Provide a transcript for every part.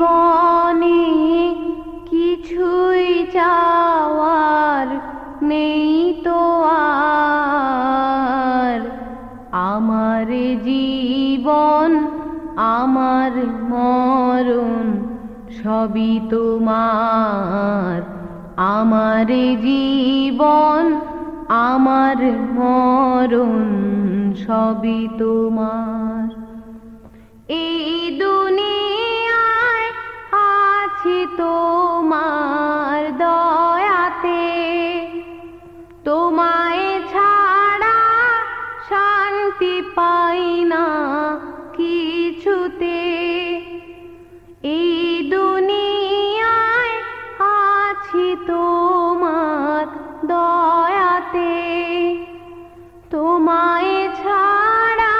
জীবনে কিছুই চাওয়ার নেই তো আর। আমার জীবন, আমার মরণ সবই তোমার। আমার জীবন, আমার মরণ সবই তোমার। এই পাই না কিছুতে। এই দুনিয়ায় আছি তোমার দয়াতে। তোমায় ছাড়া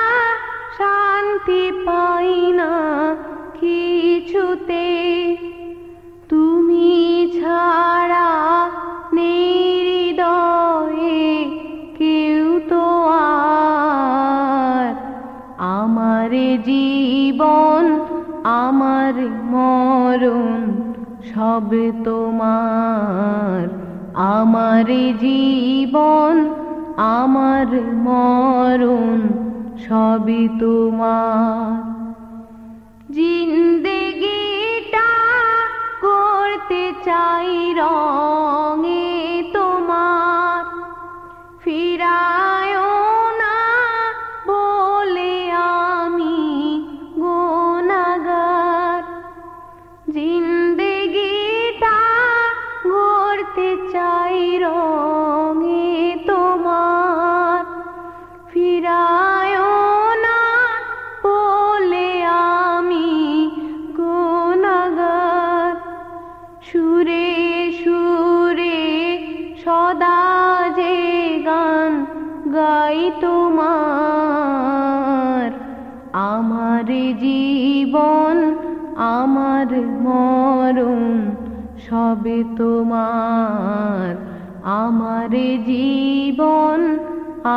শান্তি পাই না কিছুতে। তুমি ছাড়া জীবন আমার মরণ সব তোমার। আমার জীবন আমার মরণ সবই তোমার। জিন্দেগিটা করতে চাই রঙে তোমার। ফিরায় গড়তে চাই রঙে তোমার। ফিরায় না বলে আমি গোনাগার সুরে সুরে সদা যে গান গাই তোমার। আমার জীবন, আমার মরণ সবে তোমার আমার জীবন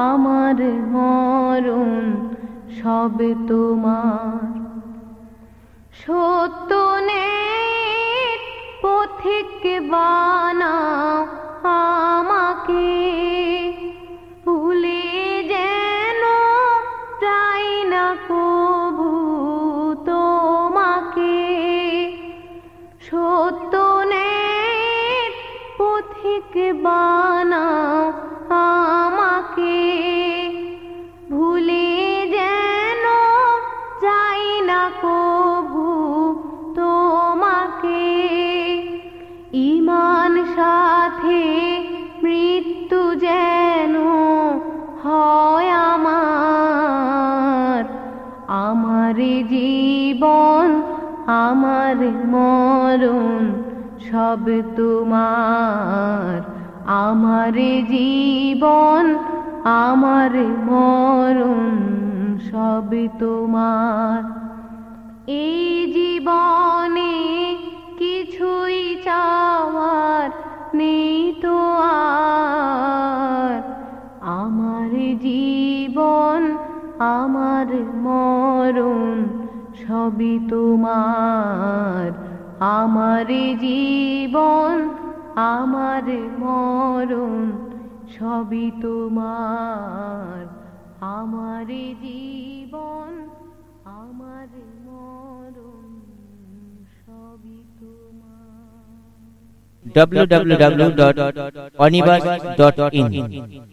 আমার মরণ সবে তোমার। সত্য নে পথিক বানাও পথিক বানাও আমাকে ভুলে যেন যাই না কবু তোমাকে ইমান সাথে মৃত্যু যেন হয় আমার আমার জীবন আমার মরণ সব তোমার, আমার জীবন, আমার মরণ সব তোমার। এই জীবনে কিছুই চাওয়ার নেই তো আর। আমার জীবন, আমার মরণ সবই তোমার। আমার জীবন আমার মরণ সবই তোমার। আমার জীবন আমার মরণ সবই তোমার। www.onibus.in